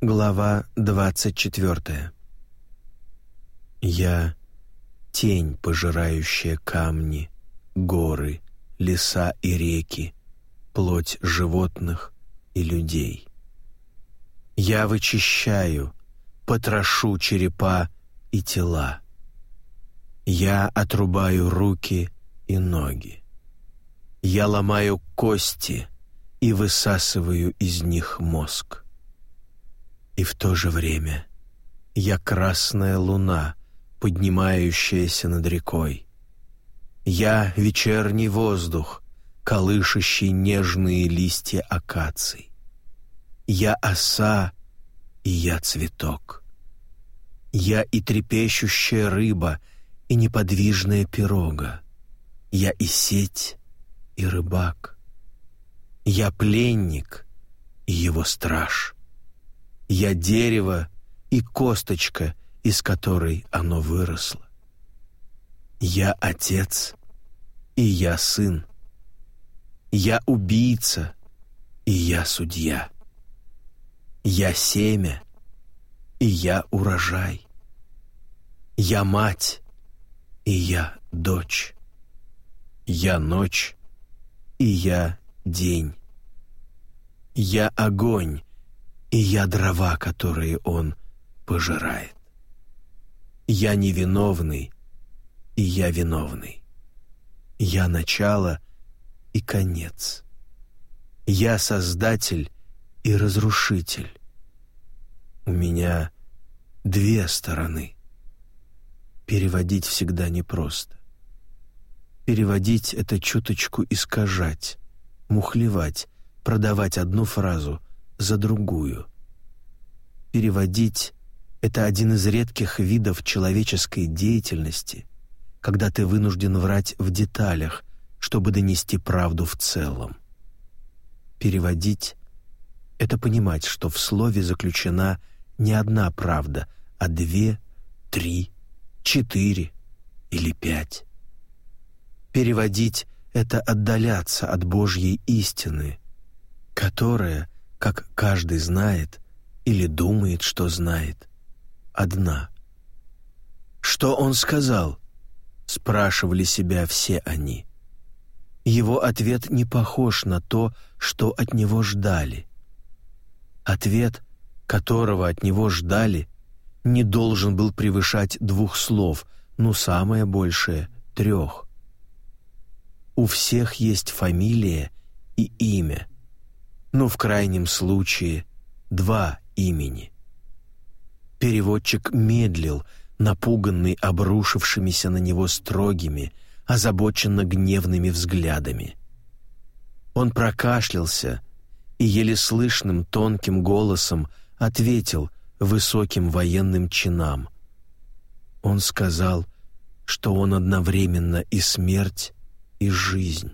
Глава 24. Я — тень, пожирающая камни, горы, леса и реки, плоть животных и людей. Я вычищаю, потрошу черепа и тела. Я отрубаю руки и ноги. Я ломаю кости и высасываю из них мозг. И в то же время я красная луна, поднимающаяся над рекой. Я вечерний воздух, колышащий нежные листья акаций. Я оса, и я цветок. Я и трепещущая рыба, и неподвижная пирога. Я и сеть, и рыбак. Я пленник, и его страж. Я дерево и косточка, из которой оно выросло. Я отец, и я сын. Я убийца, и я судья. Я семя, и я урожай. Я мать, и я дочь. Я ночь, и я день. Я огонь, и я дрова, которые он пожирает. Я невиновный, и я виновный. Я начало и конец. Я создатель и разрушитель. У меня две стороны. Переводить всегда непросто. Переводить — это чуточку искажать, мухлевать, продавать одну фразу, за другую. Переводить — это один из редких видов человеческой деятельности, когда ты вынужден врать в деталях, чтобы донести правду в целом. Переводить — это понимать, что в слове заключена не одна правда, а две, три, четыре или пять. Переводить — это отдаляться от Божьей истины, которая — как каждый знает или думает, что знает. Одна. «Что он сказал?» — спрашивали себя все они. Его ответ не похож на то, что от него ждали. Ответ, которого от него ждали, не должен был превышать двух слов, ну самое большее — трех. У всех есть фамилия и имя — ну, в крайнем случае, два имени. Переводчик медлил, напуганный обрушившимися на него строгими, озабоченно гневными взглядами. Он прокашлялся и еле слышным тонким голосом ответил высоким военным чинам. Он сказал, что он одновременно и смерть, и жизнь.